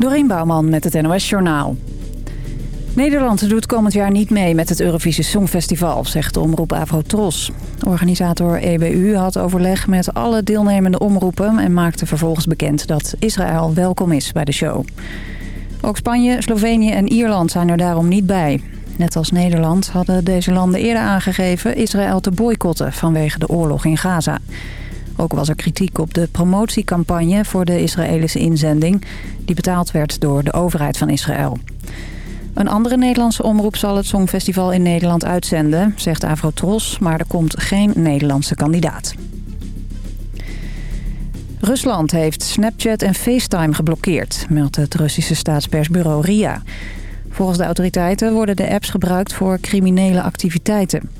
Dorien Bouwman met het NOS Journaal. Nederland doet komend jaar niet mee met het Eurovisie Songfestival, zegt de omroep Avrotros. Organisator EBU had overleg met alle deelnemende omroepen... en maakte vervolgens bekend dat Israël welkom is bij de show. Ook Spanje, Slovenië en Ierland zijn er daarom niet bij. Net als Nederland hadden deze landen eerder aangegeven Israël te boycotten vanwege de oorlog in Gaza. Ook was er kritiek op de promotiecampagne voor de Israëlische inzending... die betaald werd door de overheid van Israël. Een andere Nederlandse omroep zal het Songfestival in Nederland uitzenden, zegt Avrotros, maar er komt geen Nederlandse kandidaat. Rusland heeft Snapchat en FaceTime geblokkeerd, meldt het Russische staatspersbureau RIA. Volgens de autoriteiten worden de apps gebruikt voor criminele activiteiten.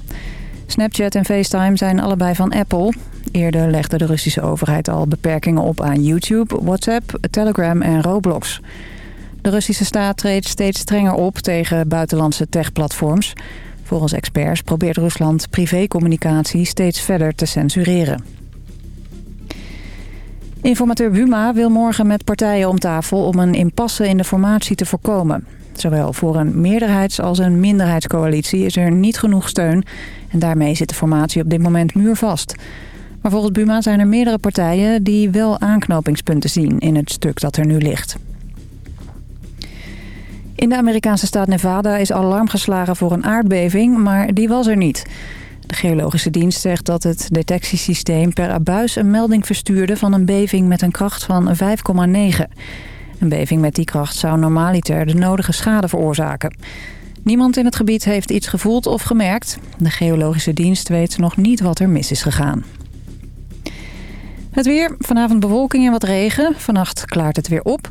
Snapchat en FaceTime zijn allebei van Apple. Eerder legde de Russische overheid al beperkingen op aan YouTube, WhatsApp, Telegram en Roblox. De Russische staat treedt steeds strenger op tegen buitenlandse techplatforms. Volgens experts probeert Rusland privécommunicatie steeds verder te censureren. Informateur Buma wil morgen met partijen om tafel om een impasse in de formatie te voorkomen. Zowel voor een meerderheids- als een minderheidscoalitie is er niet genoeg steun... en daarmee zit de formatie op dit moment muurvast. Maar volgens Buma zijn er meerdere partijen die wel aanknopingspunten zien in het stuk dat er nu ligt. In de Amerikaanse staat Nevada is alarm geslagen voor een aardbeving, maar die was er niet. De geologische dienst zegt dat het detectiesysteem per abuis een melding verstuurde van een beving met een kracht van 5,9. Een beving met die kracht zou normaliter de nodige schade veroorzaken. Niemand in het gebied heeft iets gevoeld of gemerkt. De geologische dienst weet nog niet wat er mis is gegaan. Het weer, vanavond bewolking en wat regen. Vannacht klaart het weer op.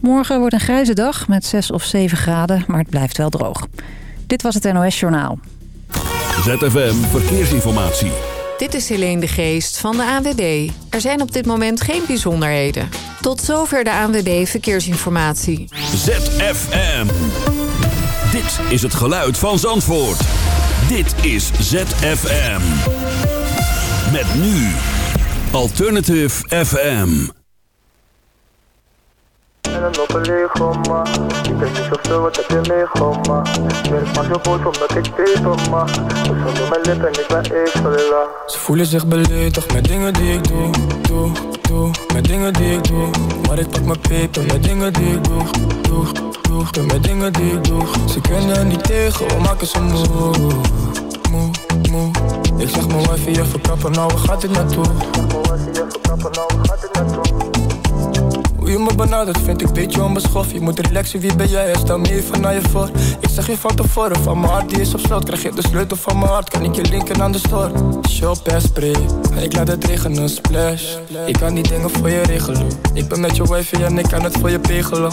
Morgen wordt een grijze dag met 6 of 7 graden, maar het blijft wel droog. Dit was het NOS Journaal. ZFM Verkeersinformatie. Dit is Helene de Geest van de ANWB. Er zijn op dit moment geen bijzonderheden. Tot zover de ANWB Verkeersinformatie. ZFM. Dit is het geluid van Zandvoort. Dit is ZFM. Met nu Alternative FM. Ik Ik omdat ik tegen ma Dus onder mijn lippen, ik ben laag Ze voelen zich beledigd met dingen die ik doe, doe, doe Met dingen die ik doe Maar ik pak mijn peper met dingen die ik doe, doe, doe Doe met dingen die ik doe Ze kunnen niet tegen, we maken ze moe Moe, moe Ik zeg mijn wifi even kappen, nou waar gaat dit naartoe? Verkappen? Hoe je me benadert vind ik beetje onbeschoft Je moet relaxen, wie ben jij? Stel me even naar je voor Ik zeg je van tevoren, van mijn hart die is op slot Krijg je de sleutel van mijn hart, kan ik je linken aan de store Shop en spray, ik laat het regenen, splash Ik kan die dingen voor je regelen Ik ben met je wifi en ik kan het voor je pegelen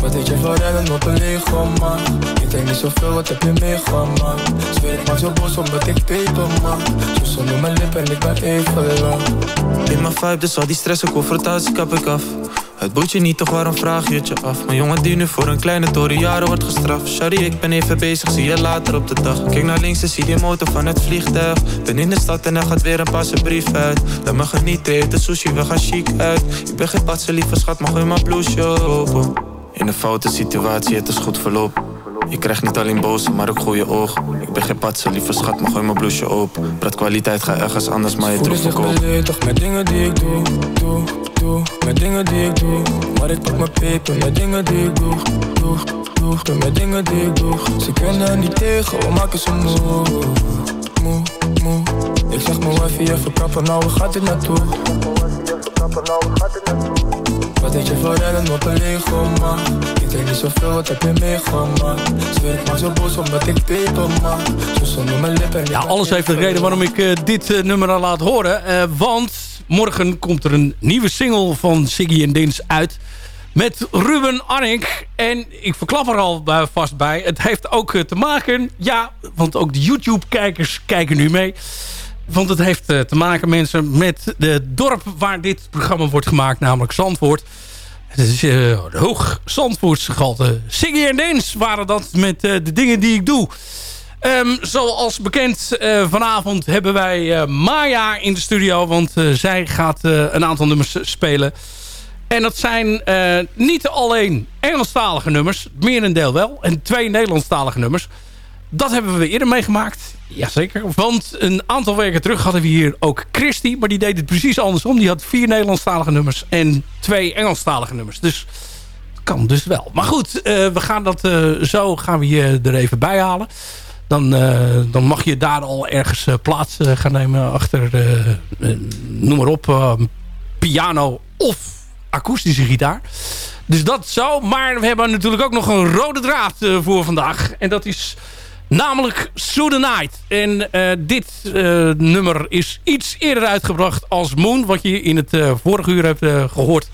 Wat weet je van rennen op een Lego, man? Ik denk niet zoveel, wat heb je meegemaakt? Zweer ik maar zo boos omdat ik peper, man Zo zonder mijn lippen en ik ben even lang. In mijn vibe, dus al die stress en confrontatie kap ik af. Het boeit je niet, toch waarom vraag je het je af? Mijn jongen die nu voor een kleine toren jaren wordt gestraft. Sorry, ik ben even bezig, zie je later op de dag. Kijk naar links en zie die motor van het vliegtuig. Ben in de stad en er gaat weer een passe brief uit. Laat me genieten, eten sushi, we gaan chic uit. Ik ben geen patse lieve schat, maar gooi mijn blouseje open in een foute situatie, het is goed verloop. Je krijgt niet alleen boze, maar ook goede oog. Ik ben geen patse, lieve schat, maar gooi mijn blouseje open. Praat kwaliteit, ga ergens anders, maar je Voelen troef zich verkoop. beledigd met dingen die ik doe, doe, doe Met dingen die ik doe Maar ik pak mijn peper met dingen die ik doe, doe, doe Doe met dingen die ik doe Ze kunnen niet tegen, we maken ze moe Moe, moe Ik zeg mijn wifi even kappen, nou waar gaat dit naartoe? Mijn was hier verkappen, nou waar gaat het naartoe? Wat weet je van rennen op een Lego, man? Ik denk niet zoveel, wat heb je meegemaakt? Zweer ik maar zo boos omdat ik peper, man Zo zonder mijn lippen Ja, alles heeft een reden waarom ik eh, dit eh, nummer al laat horen. Eh, want morgen komt er een nieuwe single van Siggy en Dins uit. met Ruben Arink. En ik verklap er al vast bij. Het heeft ook te maken... Ja, want ook de YouTube-kijkers kijken nu mee. Want het heeft te maken, mensen, met de dorp waar dit programma wordt gemaakt. Namelijk Zandvoort. Het is uh, hoog Zandvoortse gehalte. En Dens waren dat met uh, de dingen die ik doe. Um, zoals bekend, vanavond hebben wij Maya in de studio. Want zij gaat een aantal nummers spelen. En dat zijn niet alleen Engelstalige nummers. Merendeel wel. En twee Nederlandstalige nummers. Dat hebben we eerder meegemaakt. Jazeker. Want een aantal weken terug hadden we hier ook Christy. Maar die deed het precies andersom. Die had vier Nederlandstalige nummers en twee Engelstalige nummers. Dus kan dus wel. Maar goed, uh, we gaan dat uh, zo gaan we je er even bij halen. Dan, uh, dan mag je daar al ergens plaats gaan nemen achter, noem maar op, piano of akoestische gitaar. Dus dat zo. Maar we hebben natuurlijk ook nog een rode draad voor vandaag. En dat is Namelijk Sue the Night. En uh, dit uh, nummer is iets eerder uitgebracht als Moon. Wat je in het uh, vorige uur hebt gehoord.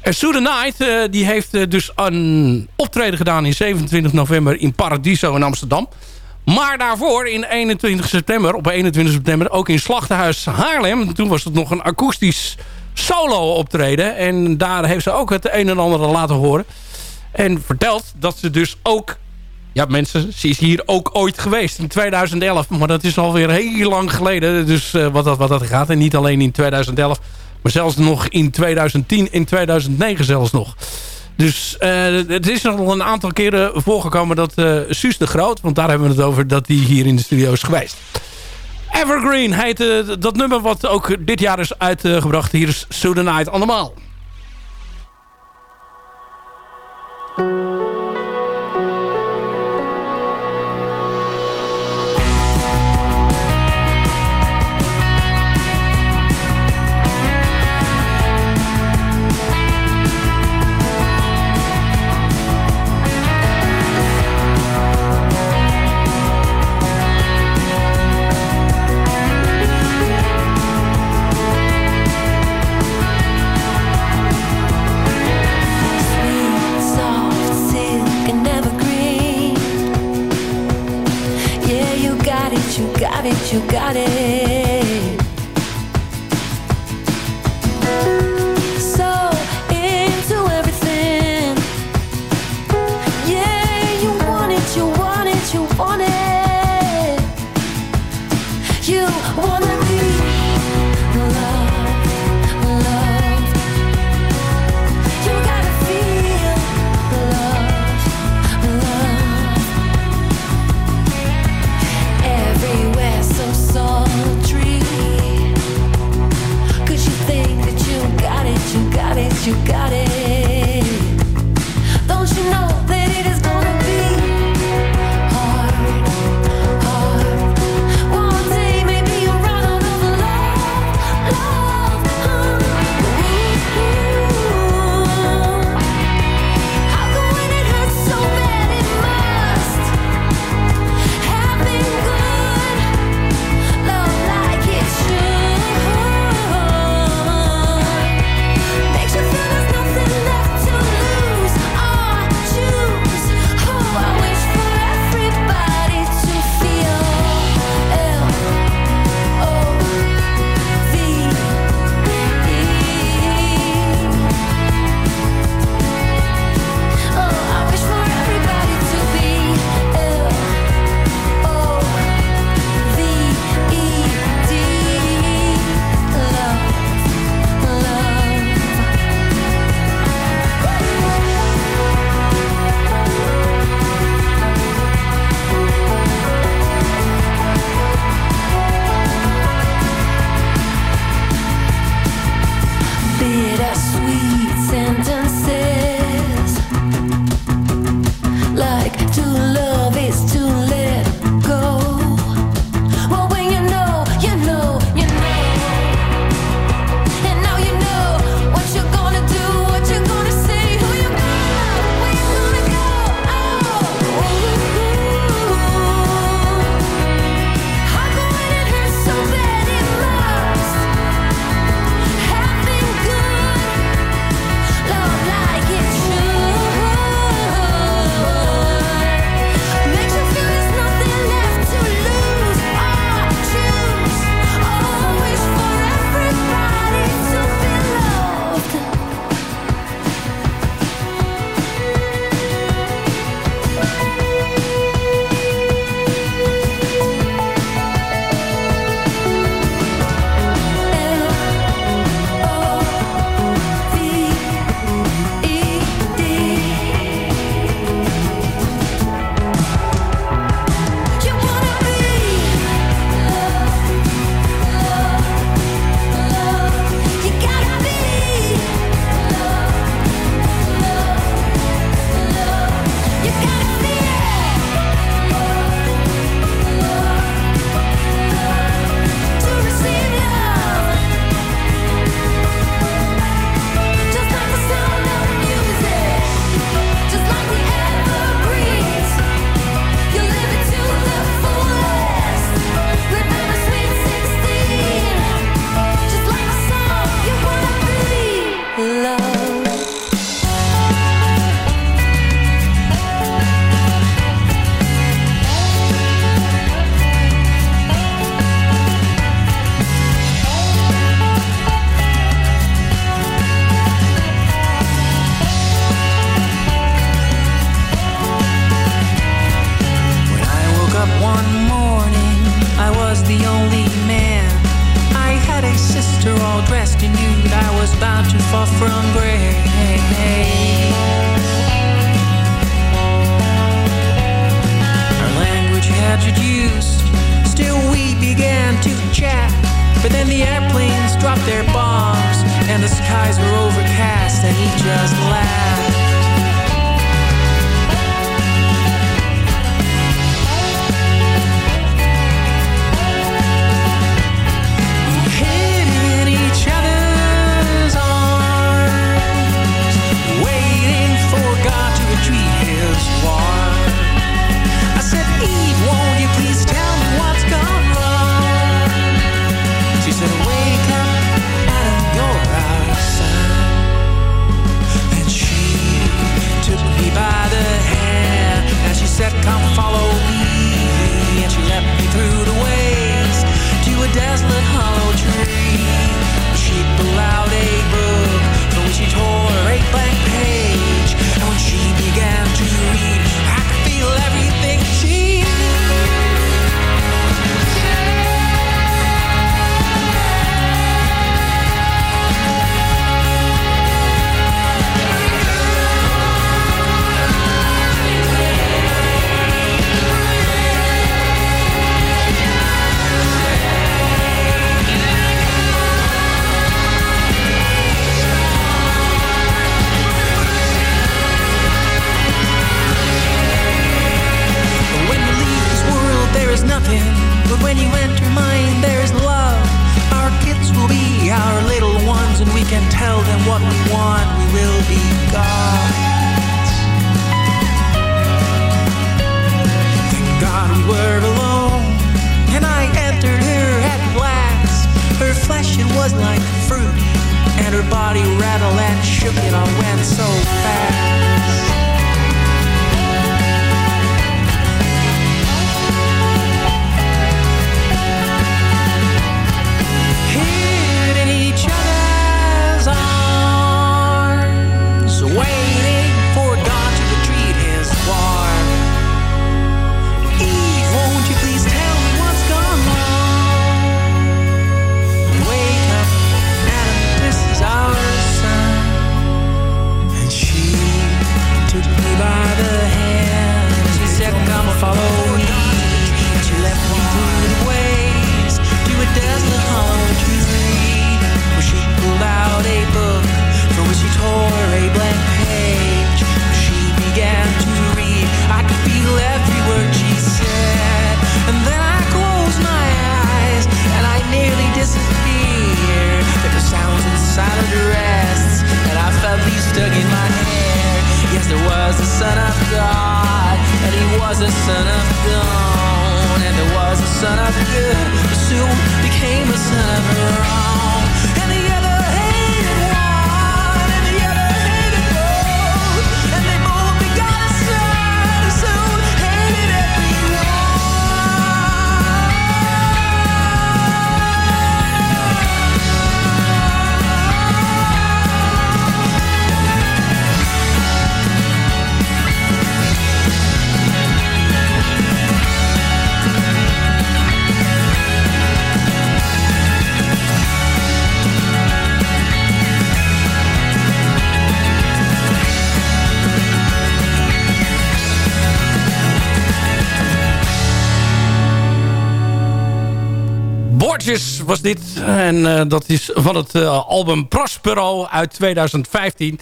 En Sue the Night die heeft dus een optreden gedaan in 27 november in Paradiso in Amsterdam. Maar daarvoor in 21 september, op 21 september ook in Slachtenhuis Haarlem. Toen was het nog een akoestisch solo optreden. En daar heeft ze ook het een en ander laten horen. En vertelt dat ze dus ook ja, mensen, ze is hier ook ooit geweest in 2011. Maar dat is alweer heel lang geleden. Dus uh, wat, dat, wat dat gaat. En niet alleen in 2011. Maar zelfs nog in 2010 en 2009 zelfs nog. Dus uh, het is nog een aantal keren voorgekomen dat uh, Suus de Groot... want daar hebben we het over, dat die hier in de studio is geweest. Evergreen heet dat nummer wat ook dit jaar is uitgebracht. Hier is So Night allemaal. You got it. Was dit. En eh, dat is van het eh, album Prospero uit 2015.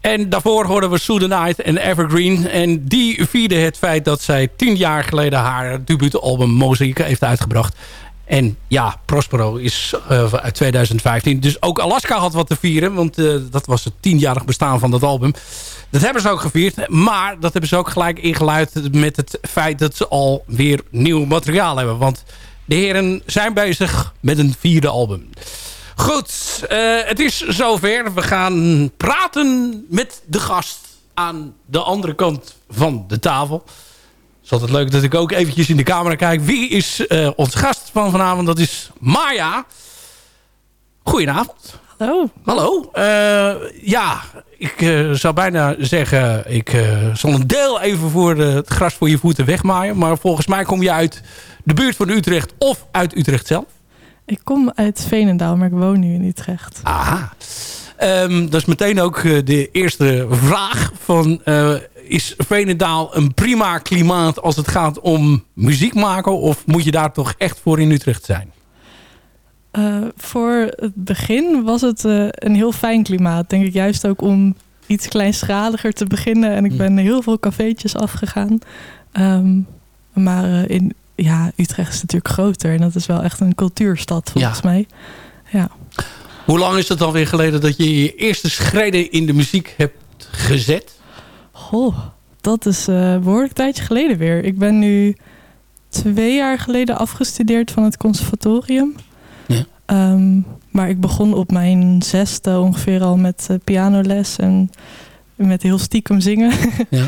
En daarvoor hoorden we Sue the Night en Evergreen. En die vierden het feit dat zij tien jaar geleden haar debuutalbum Mosaic heeft uitgebracht. En ja, Prospero is eh, uit 2015. Dus ook Alaska had wat te vieren. Want dat was het tienjarig bestaan van dat album. Dat hebben ze ook gevierd. Maar dat hebben ze ook gelijk ingeluid met het feit dat ze alweer nieuw materiaal hebben. Want de heren zijn bezig met een vierde album. Goed, eh, het is zover. We gaan praten met de gast aan de andere kant van de tafel. Het is altijd leuk dat ik ook eventjes in de camera kijk. Wie is uh, onze gast van vanavond? Dat is Maya. Goedenavond. Hallo. Hallo. Uh, ja, ik uh, zou bijna zeggen... ik zal een deel even voor de, het gras voor je voeten wegmaaien. Maar volgens mij kom je uit de buurt van Utrecht of uit Utrecht zelf. Ik kom uit Veenendaal, maar ik woon nu in Utrecht. Aha. Um, dat is meteen ook de eerste vraag van... is Veenendaal een prima klimaat als het gaat om muziek maken? Of moet je daar toch echt voor in Utrecht zijn? Uh, voor het begin was het uh, een heel fijn klimaat. Denk ik juist ook om iets kleinschaliger te beginnen. En ik ben heel veel cafeetjes afgegaan. Um, maar uh, in ja, Utrecht is natuurlijk groter. En dat is wel echt een cultuurstad volgens Ja. mij. Ja. Hoe lang is het alweer geleden dat je je eerste schreden in de muziek hebt gezet? Goh, dat is eh, een behoorlijk tijdje geleden weer. Ik ben nu twee jaar geleden afgestudeerd van het conservatorium. Ehm, maar ik begon op mijn zesde ongeveer al met eh, pianoles en met heel stiekem zingen. Ja.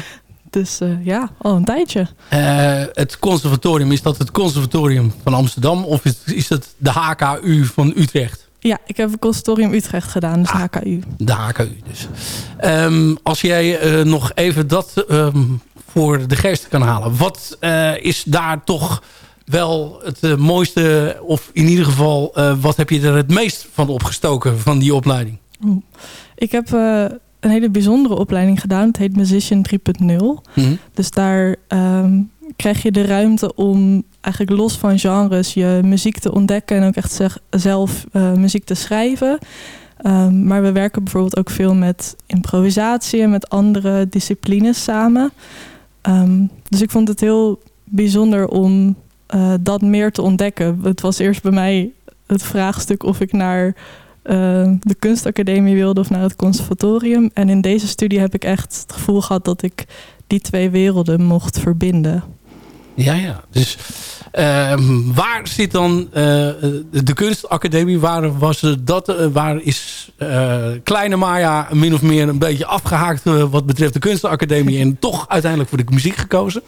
dus eh, ja, al een tijdje. Eh, het conservatorium, is dat het conservatorium van Amsterdam of is, is dat de HKU van Utrecht? Ja, ik heb het conservatorium Utrecht gedaan, dus HKU. De HKU dus. Ehm, als jij nog even dat ehm, voor de geest kan halen. Wat is daar toch wel het eh, mooiste, of in ieder geval, eh, wat heb je er het meest van opgestoken van die opleiding? Ik heb eh, een hele bijzondere opleiding gedaan. Het heet Musician 3.0. Mhm. Dus daar ehm, krijg je de ruimte om eigenlijk los van genres je muziek te ontdekken en ook echt zeg- zelf muziek te schrijven. Ehm, maar we werken bijvoorbeeld ook veel met improvisatie en met andere disciplines samen. Ehm, dus ik vond het heel bijzonder om eh, dat meer te ontdekken. Het was eerst bij mij het vraagstuk of ik naar eh, de kunstacademie wilde of naar het conservatorium. En in deze studie heb ik echt het gevoel gehad dat ik die twee werelden mocht verbinden. Ja, ja. Dus ehm, waar zit dan eh, de kunstacademie? Waar was dat? waar is kleine Maya min of meer een beetje afgehaakt eh, wat betreft de kunstacademie en toch uiteindelijk voor de muziek gekozen?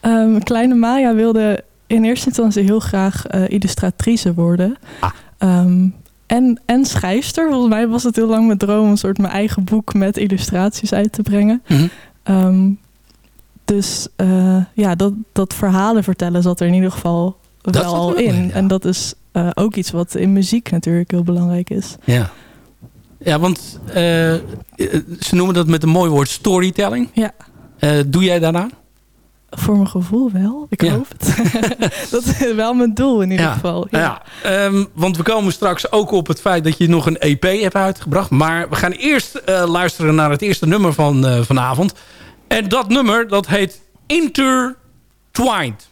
Ehm, kleine Maya wilde in eerste instantie heel graag eh, illustratrice worden. Ah. Ehm, en, en schrijfster. Volgens mij was het heel lang mijn droom om een soort mijn eigen boek met illustraties uit te brengen. Mhm. Ehm, dus eh, ja, dat, dat verhalen vertellen zat er in ieder geval Dat wel al in. ja. En dat is eh, ook iets wat in muziek natuurlijk heel belangrijk is. Ja. Ja, want ze noemen dat met een mooi woord storytelling. Ja. Doe jij daarna? Voor mijn gevoel wel. Ik Ja. hoop het. dat is wel mijn doel in ieder Ja. geval. Ja. Ehm, want we komen straks ook op het feit dat je nog een EP hebt uitgebracht. Maar we gaan eerst eh, luisteren naar het eerste nummer van eh, vanavond. En dat nummer, dat heet Intertwined.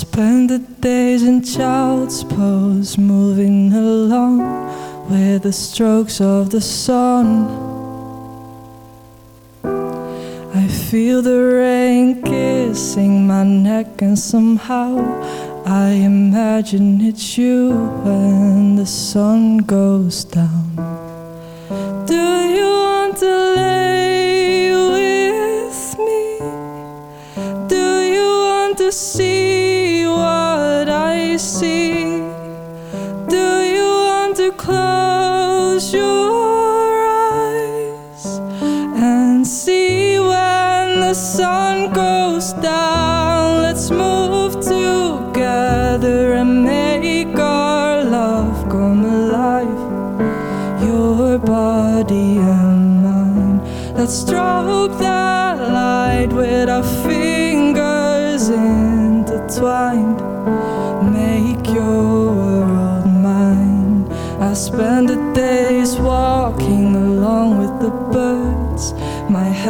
Spend the days in child's pose, moving along with the strokes of the sun. I feel the rain kissing my neck, and somehow I imagine it's you when the sun goes down. Do you want to lay with me? Do you want to see see? Do you want to close your eyes and see when the sun goes down?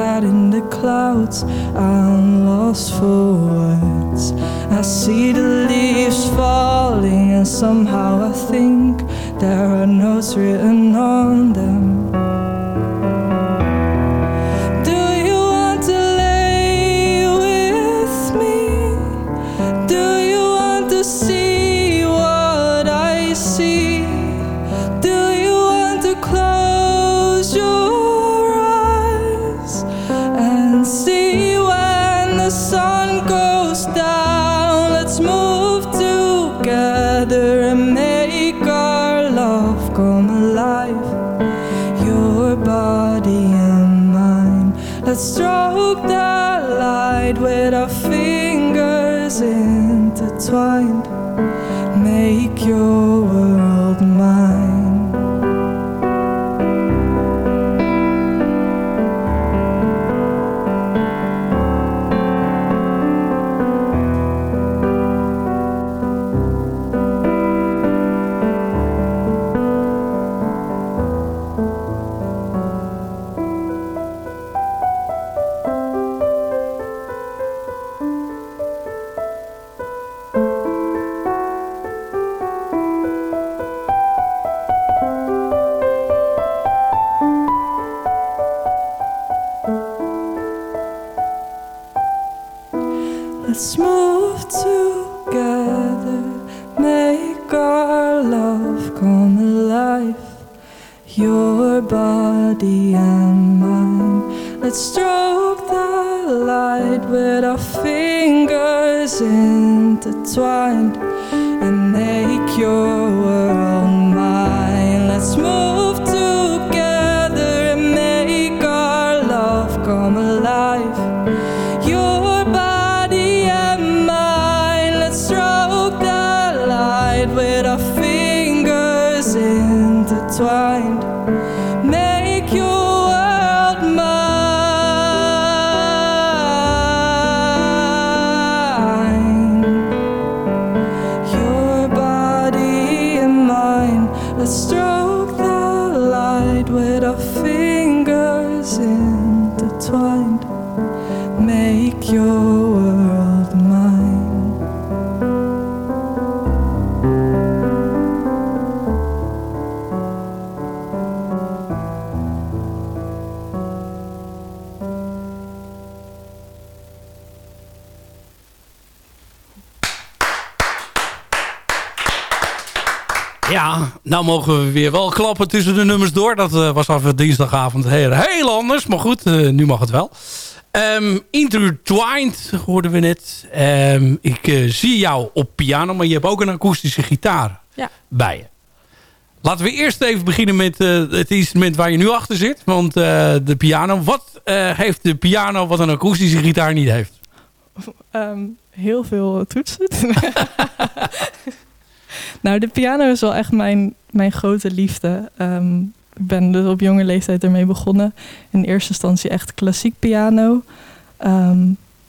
In the clouds, I'm lost for words. I see the leaves falling, and somehow I think there are notes written on them. Intertwined. Mogen we weer wel klappen tussen de nummers door. Dat eh, was af dinsdagavond heel, heel anders. Maar goed, eh, nu mag het wel. Ehm, Intertwined hoorden we net. Ehm, ik eh, zie jou op piano, maar je hebt ook een akoestische gitaar Ja. bij je. Laten we eerst even beginnen met eh, het instrument waar je nu achter zit. Want eh, de piano. Wat eh, heeft de piano wat een akoestische gitaar niet heeft? Ehm, heel veel toetsen. nou, de piano is wel echt mijn, mijn grote liefde. Ehm, ik ben dus op jonge leeftijd ermee begonnen. In eerste instantie echt klassiek piano. Ehm,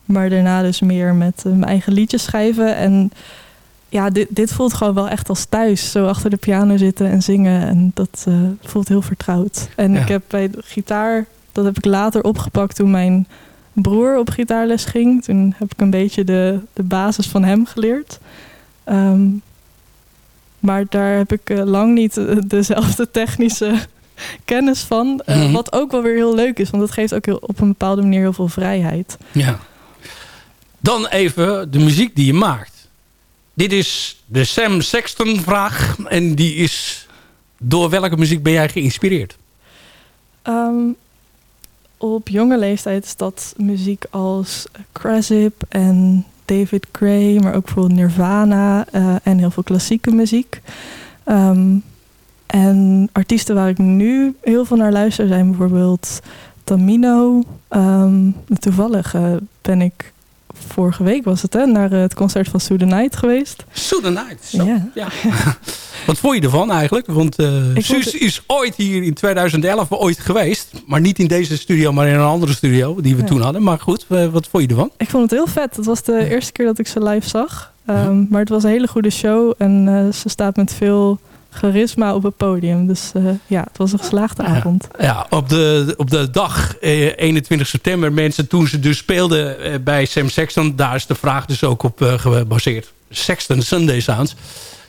maar daarna dus meer met eh, mijn eigen liedjes schrijven. En ja, dit, dit voelt gewoon wel echt als thuis. Zo achter de piano zitten en zingen. En dat eh, voelt heel vertrouwd. En Ja. ik heb bij de gitaar, dat heb ik later opgepakt toen mijn broer op gitaarles ging. Toen heb ik een beetje de, de basis van hem geleerd. Ehm, maar daar heb ik eh, lang niet eh, dezelfde technische kennis van. Eh, Mhm. Wat ook wel weer heel leuk is, want het geeft ook heel, op een bepaalde manier heel veel vrijheid. Ja. Dan even de muziek die je maakt. Dit is de Sam Sexton vraag. En die is... Door welke muziek ben jij geïnspireerd? Ehm, op jonge leeftijd is dat muziek als Krasip en David Gray, maar ook bijvoorbeeld Nirvana eh, en heel veel klassieke muziek. Ehm, en artiesten waar ik nu heel veel naar luister zijn bijvoorbeeld Tamino. Ehm, toevallig eh, ben ik vorige week was het hè, naar het concert van Sue the Night geweest. Sue the Night. Zo. Ja. Ja. Wat vond je ervan eigenlijk? Want eh vond Suus is ooit hier in 2011 ooit geweest. Maar niet in deze studio, maar in een andere studio die we Ja. toen hadden. Maar goed, eh, wat vond je ervan? Ik vond het heel vet. Het was de eerste keer dat ik ze live zag. Ehm, Maar het was een hele goede show. En eh, ze staat met veel charisma op het podium. Dus eh, ja, het was een geslaagde avond. Ja, op de, op de dag eh, 21 september, mensen, toen ze dus speelden eh, bij Sam Sexton, daar is de vraag dus ook op eh, gebaseerd. Sexton Sunday Sounds.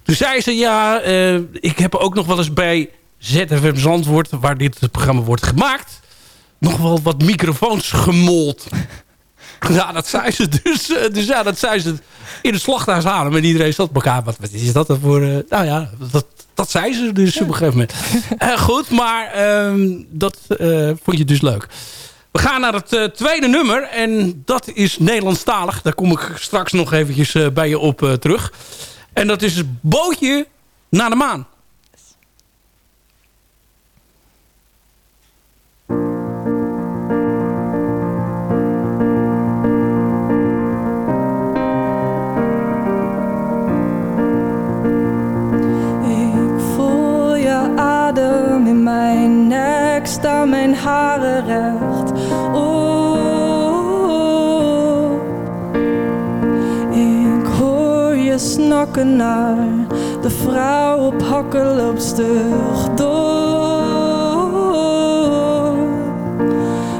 Toen zei ze, ja, eh, ik heb ook nog wel eens bij ZFM Zandvoort, waar dit programma wordt gemaakt, nog wel wat microfoons gemold. Ja, dat zei ze dus. eh, Dus ja, dat zei ze in het slachthuis halen. En iedereen zat elkaar. Wat, wat is dat dan voor... eh, nou ja, dat, dat zei ze dus op een gegeven moment. Eh, goed, maar ehm, dat vond je dus leuk. We gaan naar het tweede nummer. En dat is Nederlandstalig. Daar kom ik straks nog eventjes bij je op terug. En dat is Bootje naar de maan. Nek, staan mijn haren recht op. Ik hoor je snakken naar de vrouw op hakken loopt stug door.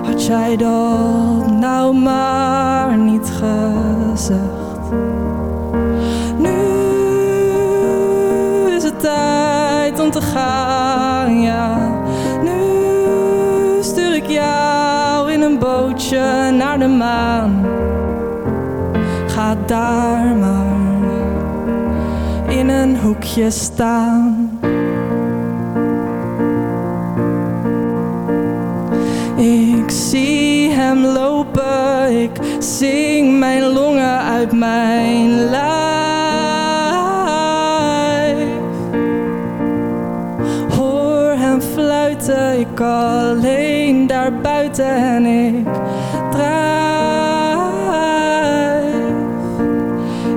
Had jij dat nou maar niet gezegd? Naar de maan. Ga daar maar in een hoekje staan. Ik zie hem lopen, ik zing mijn longen uit mijn lijf. Hem fluiten, ik alleen daar buiten en ik drijf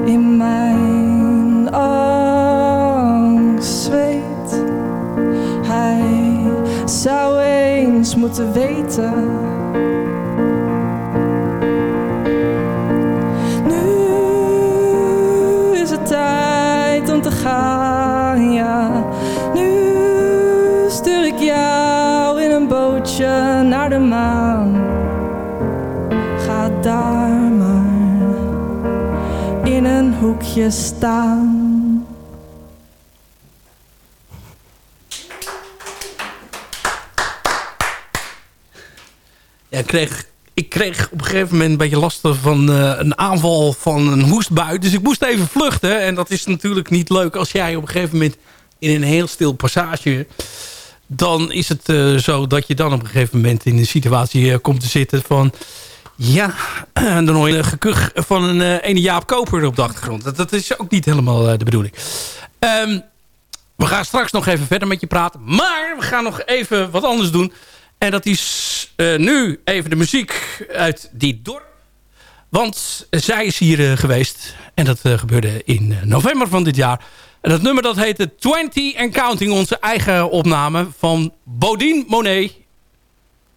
in mijn angst zweet. Hij zou eens moeten weten. Staan. Ja, ik, kreeg, ik kreeg op een gegeven moment een beetje last van eh, een aanval van een hoestbui. Dus ik moest even vluchten. En dat is natuurlijk niet leuk als jij op een gegeven moment in een heel stil passage... dan is het eh, zo dat je dan op een gegeven moment in een situatie eh, komt te zitten van... Ja, dan hoor je gekuch van een eh, ene Jaap Koper op de achtergrond. Dat, dat is ook niet helemaal eh, de bedoeling. Ehm, we gaan straks nog even verder met je praten. Maar we gaan nog even wat anders doen. En dat is eh, nu even de muziek uit die dorp. Want zij is hier geweest. En dat gebeurde in november van dit jaar. En dat nummer dat heette 20 and Counting. Onze eigen opname van Bodine Monet.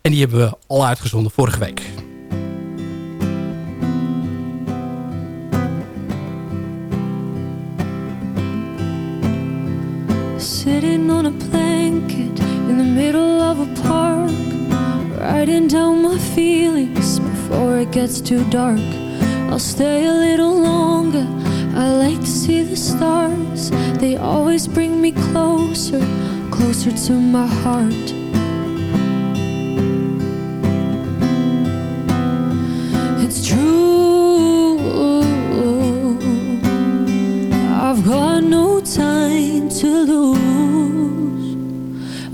En die hebben we al uitgezonden vorige week. Sitting on a blanket in the middle of a park, writing down my feelings before it gets too dark. I'll stay a little longer. I like to see the stars. They always bring me closer, closer to my heart.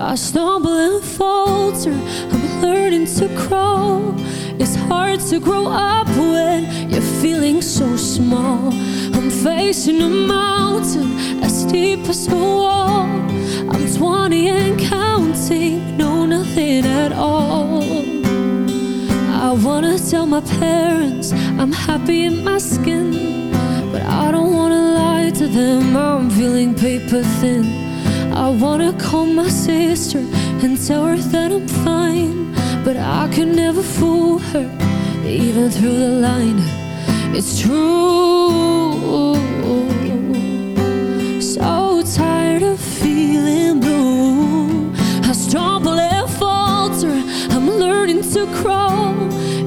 I stumble and falter. I'm learning to crawl. It's hard to grow up when you're feeling so small. I'm facing a mountain as steep as a wall. I'm 20 and counting, know nothing at all. I wanna tell my parents I'm happy in my skin, but I don't wanna lie to them. I'm feeling paper thin. I wanna call my sister and tell her that I'm fine, but I could never fool her, even through the line. It's true. So tired of feeling blue. I stumble and falter. I'm learning to crawl.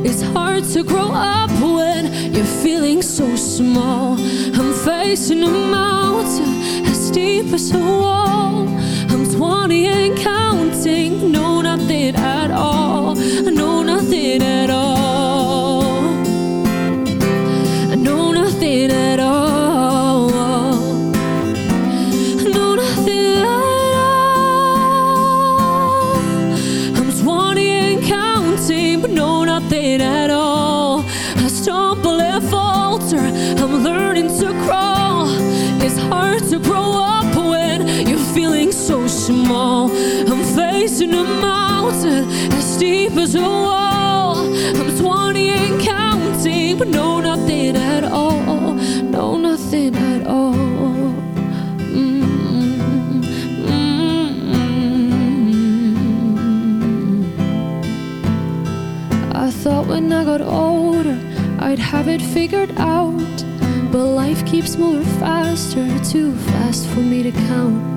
It's hard to grow up when you're feeling so small. I'm facing a mountain as steep as a wall. 20 and counting. No, nothing at all. No, nothing at all. No, nothing at all. Facing a mountain as steep as a wall. I'm 20 and counting, but no, nothing at all. No, nothing at all. Mm, mm. I thought when I got older, I'd have it figured out. But life keeps moving faster, too fast for me to count.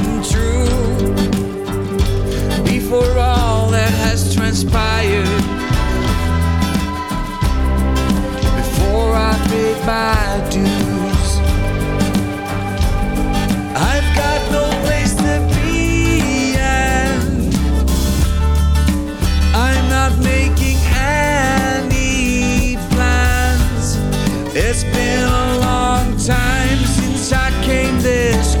before all that has transpired. Before I paid my dues, I've got no place to be, and I'm not making any plans. It's been a long time since I came this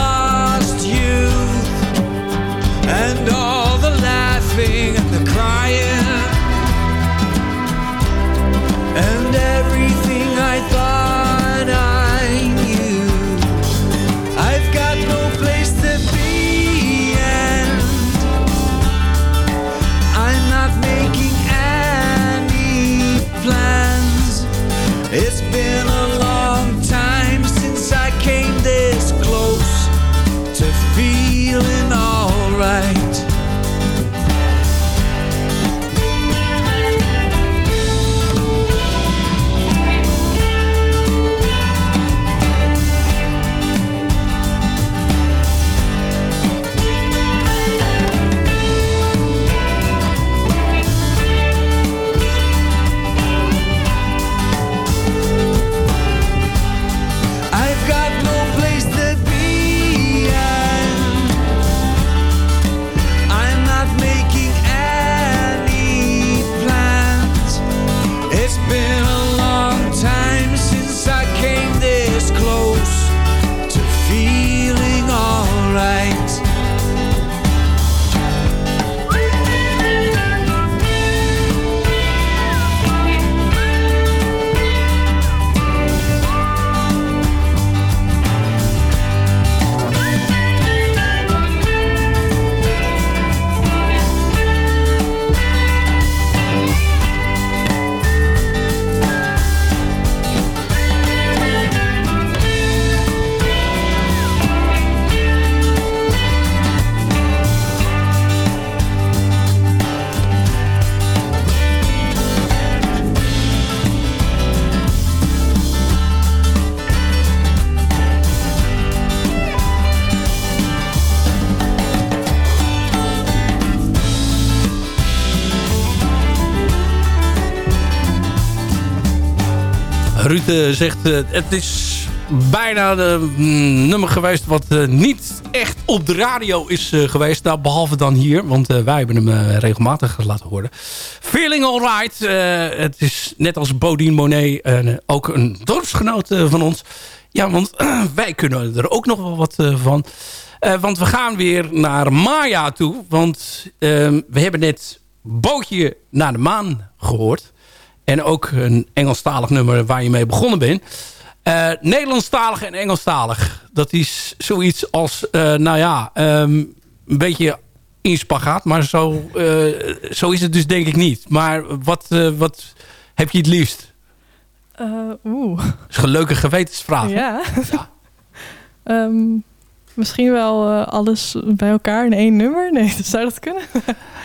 and all the laughing and the crying. And everything zegt, het is bijna de mm, nummer geweest wat niet echt op de radio is geweest. Nou, behalve dan hier, want wij hebben hem regelmatig laten horen. Feeling Alright. het is net als Bodine Monet ook een dorpsgenoot van ons. Ja, want wij kunnen er ook nog wel wat van. want we gaan weer naar Maya toe. Want ehm, we hebben net Bootje naar de Maan gehoord. En ook een Engelstalig nummer waar je mee begonnen bent. Uh, Nederlandstalig en Engelstalig. Dat is zoiets als, uh, nou ja, um, een beetje in spagaat. Maar zo, uh, zo is het dus denk ik niet. Maar wat, wat heb je het liefst? Oeh. Dat is een leuke gewetensvraag. Ja. ja. um, Misschien wel uh, alles bij elkaar in één nummer? Nee, zou dat kunnen?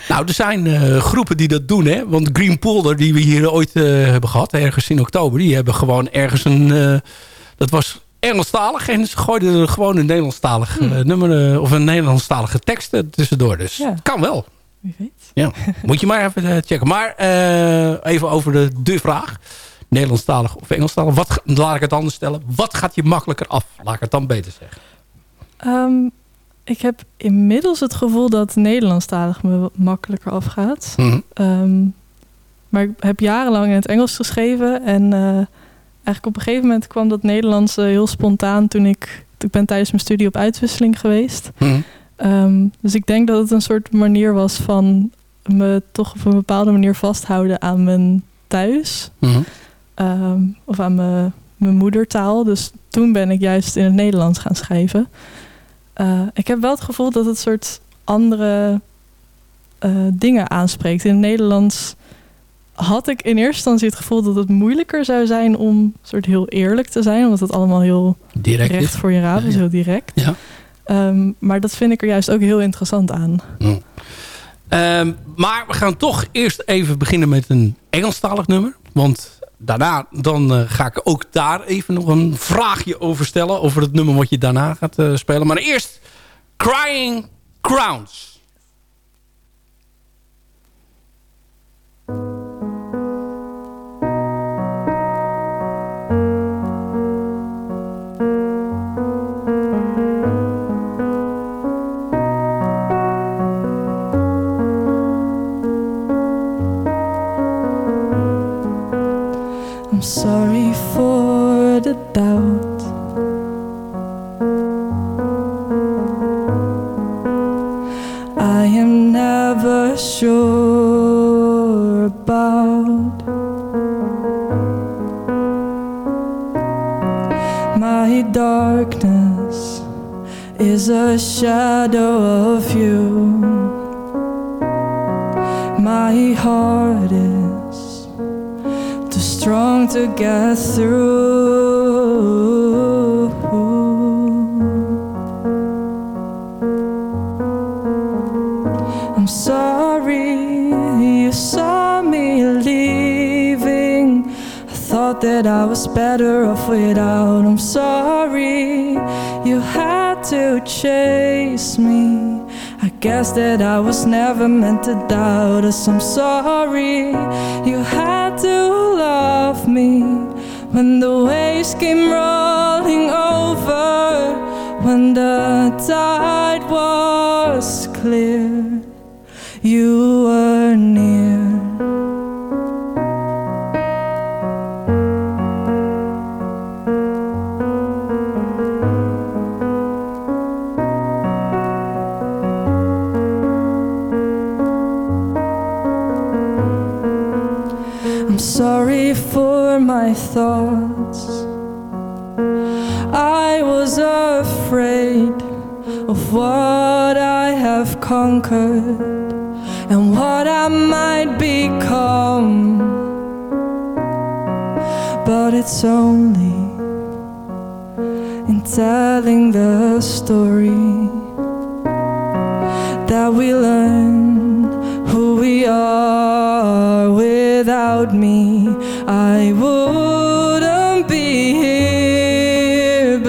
nou, er zijn uh, groepen die dat doen. Hè? Want Green Polder, die we hier ooit uh, hebben gehad, ergens in oktober... die hebben gewoon ergens een... dat was Engelstalig en ze gooiden er gewoon een Nederlandstalig hmm. nummer... of een Nederlandstalige tekst tussendoor. Dus ja. kan wel. Wie weet. Ja, moet je maar even checken. Maar even over de, de vraag. Nederlandstalig of Engelstalig. Wat, laat ik het anders stellen. Wat gaat je makkelijker af? Laat ik het dan beter zeggen. Um, ik heb inmiddels het gevoel dat Nederlandstalig me wat makkelijker afgaat. Mm um, maar ik heb jarenlang in het Engels geschreven. En uh, eigenlijk op een gegeven moment kwam dat Nederlands heel spontaan toen ik, ik ben tijdens mijn studie op uitwisseling geweest. Mm um, dus ik denk dat het een soort manier was van me toch op een bepaalde manier vasthouden aan mijn thuis. Mm -hmm. of aan mijn, mijn moedertaal. Dus toen ben ik juist in het Nederlands gaan schrijven. Uh, ik heb wel het gevoel dat het soort andere uh, dingen aanspreekt. In het Nederlands had ik in eerste instantie het gevoel dat het moeilijker zou zijn om soort heel eerlijk te zijn. Omdat het allemaal heel direct recht voor je raap is, heel direct. Ja. Um, maar dat vind ik er juist ook heel interessant aan. Mm. Um, maar we gaan toch eerst even beginnen met een Engelstalig nummer. Want daarna dan, uh, ga ik ook daar even nog een vraagje over stellen. Over het nummer wat je daarna gaat uh, spelen. Maar eerst Crying Crowns. Sorry for the doubt. I am never sure about my darkness is a shadow of you. My heart is strong to get through. I'm sorry you saw me leaving. I thought that I was better off without. I'm sorry you had to chase me. I guess that I was never meant to doubt us. I'm sorry you had to me when the waves came rolling over, when the tide was clear. You were near. My thoughts. I was afraid of what I have conquered and what I might become. But it's only in telling the story that we learn who we are without me.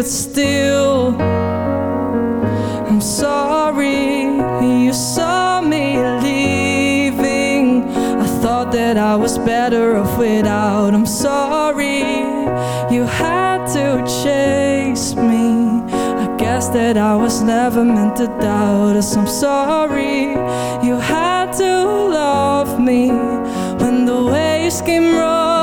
still. I'm sorry you saw me leaving. I thought that I was better off without. I'm sorry you had to chase me. I guess that I was never meant to doubt us. I'm sorry you had to love me When the waves came rolling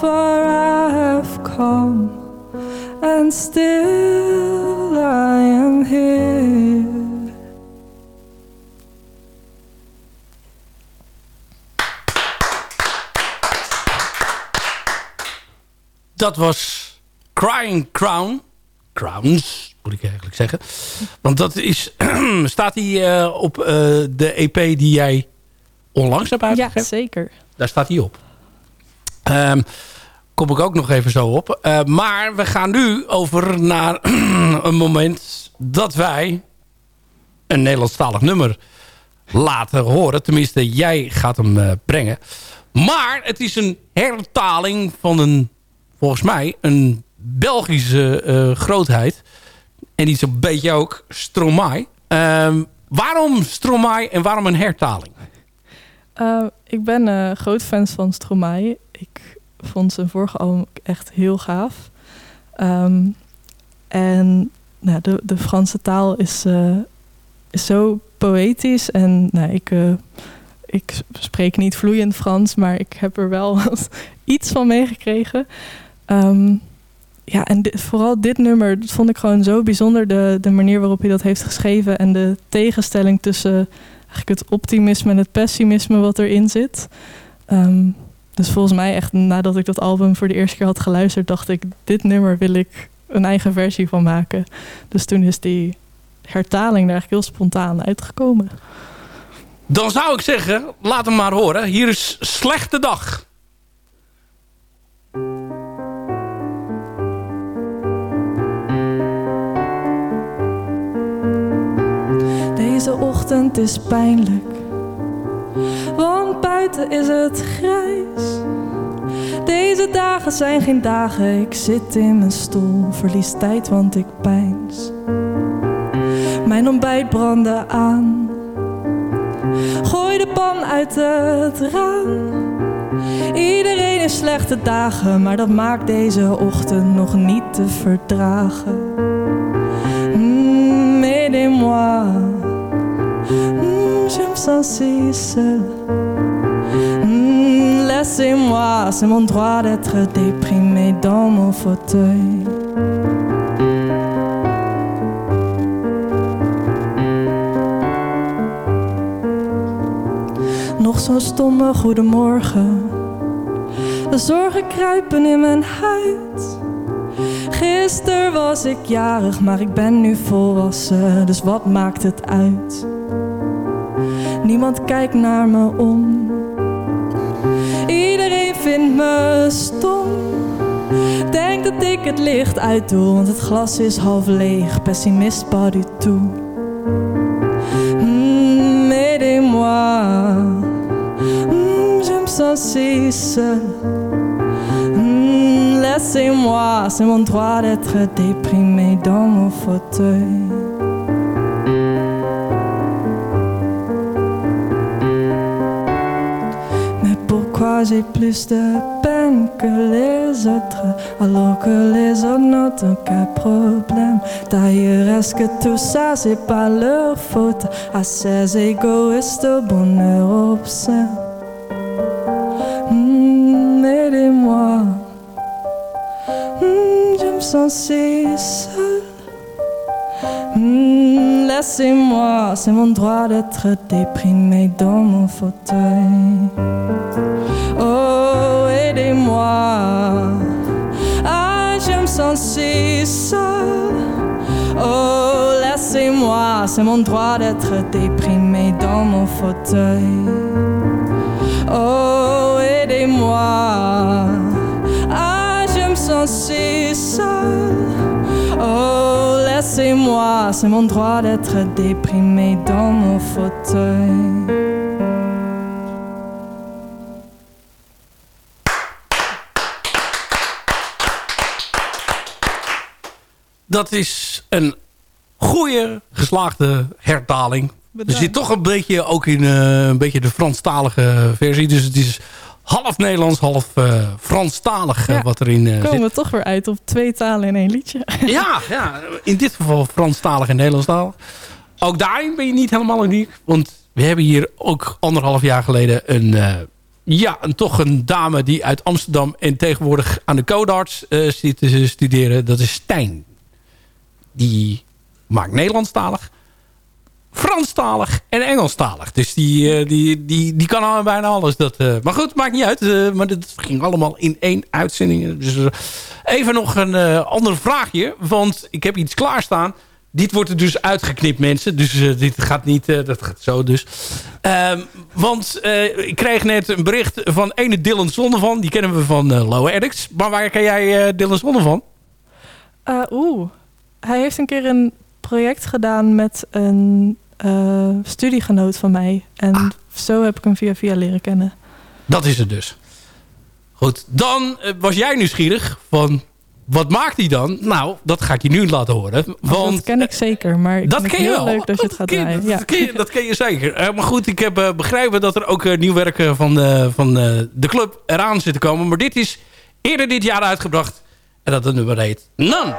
far I have come, and still I am here. Dat was Crying Crown. Crowns, moet ik eigenlijk zeggen. Want dat is, staat hij eh, op eh, de EP die jij onlangs hebt Ja, uitgegeven? zeker. Daar staat hij op. Ehm, kom ik ook nog even zo op. Eh, maar we gaan nu over naar een moment dat wij een Nederlandstalig nummer laten horen. Tenminste, jij gaat hem eh, brengen. Maar het is een hertaling van een, volgens mij, een Belgische eh, grootheid. En iets een beetje ook, Stromae. Ehm, waarom Stromae en waarom een hertaling? Uh, ik ben groot fan van Stromae. Ik vond zijn vorige album echt heel gaaf. Um, en nou, de, de Franse taal is, uh, is zo poëtisch. En nou, ik, ik spreek niet vloeiend Frans, maar ik heb er wel iets van meegekregen. Um, ja, en vooral dit nummer dat vond ik gewoon zo bijzonder. De, de manier waarop hij dat heeft geschreven en de tegenstelling tussen eigenlijk het optimisme en het pessimisme wat erin zit. Um, dus volgens mij echt nadat ik dat album voor de eerste keer had geluisterd, dacht ik, dit nummer wil ik een eigen versie van maken. Dus toen is die hertaling er eigenlijk heel spontaan uitgekomen. Dan zou ik zeggen, laat hem maar horen. Hier is Slechte Dag. Deze ochtend is pijnlijk, want buiten is het grijs. Deze dagen zijn geen dagen, ik zit in mijn stoel, verlies tijd want ik pijns. Mijn ontbijt brandde aan, gooi de pan uit het raam. Iedereen in slechte dagen, maar dat maakt deze ochtend nog niet te verdragen. Mm, Aidez-moi. Mm, je me sens si seul. Mm, Laissez-moi, c'est mon droit d'être déprimé dans mon fauteuil. Nog zo'n stomme goedemorgen. De zorgen kruipen in mijn huid. Gisteren was ik jarig, maar ik ben nu volwassen, dus wat maakt het uit? Niemand kijkt naar me om. Iedereen vindt me stom. Denk dat ik het licht uitdoe, want het glas is half leeg. Pessimist pas du tout. Mm, je me sens si seul. Laissez-moi, c'est mon droit d'être déprimé dans mon fauteuil. J'ai plus de peine que les autres alors que les autres n'ont aucun problème D'ailleurs, est-ce que tout ça c'est pas leur faute? À ces égoïstes au bonheur obscène Mm, Aidez-moi, Mm, je me sens si seule. Mm, Laissez-moi, c'est mon droit d'être déprimé dans mon fauteuil. Aidez-moi. Ah, je me sens si seule. Oh, laissez-moi, c'est mon droit d'être déprimé dans mon fauteuil. Oh, aidez-moi. Ah, je me sens si seule. Oh, laissez-moi, c'est mon droit d'être déprimé dans mon fauteuil. Dat is een goede geslaagde hertaling. Er zit toch een beetje ook in uh, een beetje de Franstalige versie. Dus het is half Nederlands, half uh, Franstalig ja, wat erin komen we toch weer uit op twee talen in één liedje. ja, ja, in dit geval Franstalig en Nederlandstalig. Ook daarin ben je niet helemaal uniek. Want we hebben hier ook anderhalf jaar geleden een... ja, een, toch een dame die uit Amsterdam en tegenwoordig aan de Codarts zit te studeren. Dat is Stijn die maakt Nederlandstalig, Franstalig en Engelstalig. Dus die, uh, die, die, die kan al bijna alles. Dat, uh, maar goed, maakt niet uit. Uh, maar dat ging allemaal in één uitzending. Dus even nog een ander vraagje. Want ik heb iets klaarstaan. Dit wordt er dus uitgeknipt, mensen. Dus dit gaat niet... dat gaat zo dus. Ehm, want ik kreeg net een bericht van ene Dylan Zonnevan. Die kennen we van Low Addicts. Maar waar ken jij Dylan Zonnevan? Oeh hij heeft een keer een project gedaan met een uh, studiegenoot van mij. En ah. zo heb ik hem via via leren kennen. Dat is het dus. Goed, dan uh, was jij nieuwsgierig van... Wat maakt hij dan? Nou, dat ga ik je nu laten horen. Want, dat ken ik zeker, maar ik dat ken je heel leuk dat je het gaat draaien. Dat, ja. ken je, dat ken je zeker. Uh, maar goed, ik heb begrepen dat er ook nieuw werk van, van de club eraan zit te komen. Maar dit is eerder dit jaar uitgebracht. En dat het nummer heet None.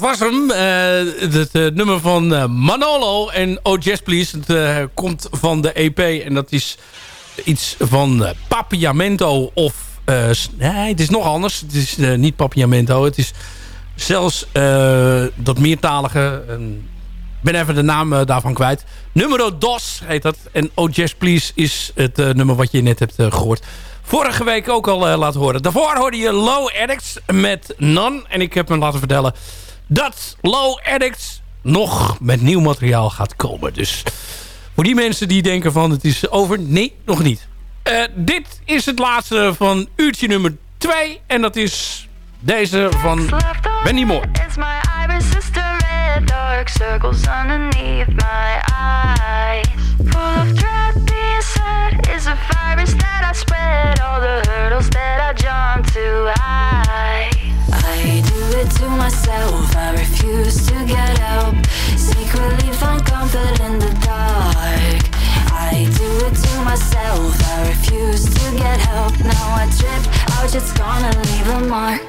Dat was hem. het nummer van Manolo en Oh Please. Het komt van de EP en dat is iets van Papiamento of... nee, het is nog anders. Het is niet Papiamento. Het is zelfs dat meertalige ben even de naam daarvan kwijt. Numero Dos heet dat. En Oh Please is het nummer wat je net hebt gehoord. Vorige week ook al laten horen. Daarvoor hoorde je Low Addicts met None. En ik heb me laten vertellen dat Low Addicts nog met nieuw materiaal gaat komen. Dus voor die mensen die denken van het is over. Nee, nog niet. dit is het laatste van uurtje nummer 2. En dat is deze van Benny Moore. dark circles underneath my eyes. Full of dread, being said is a virus that I spread. All the hurdles that I jump too high. It to myself. I refuse to get help. Secretly find comfort in the dark. I do it to myself. I refuse to get help. Now I trip out. It's gonna leave a mark.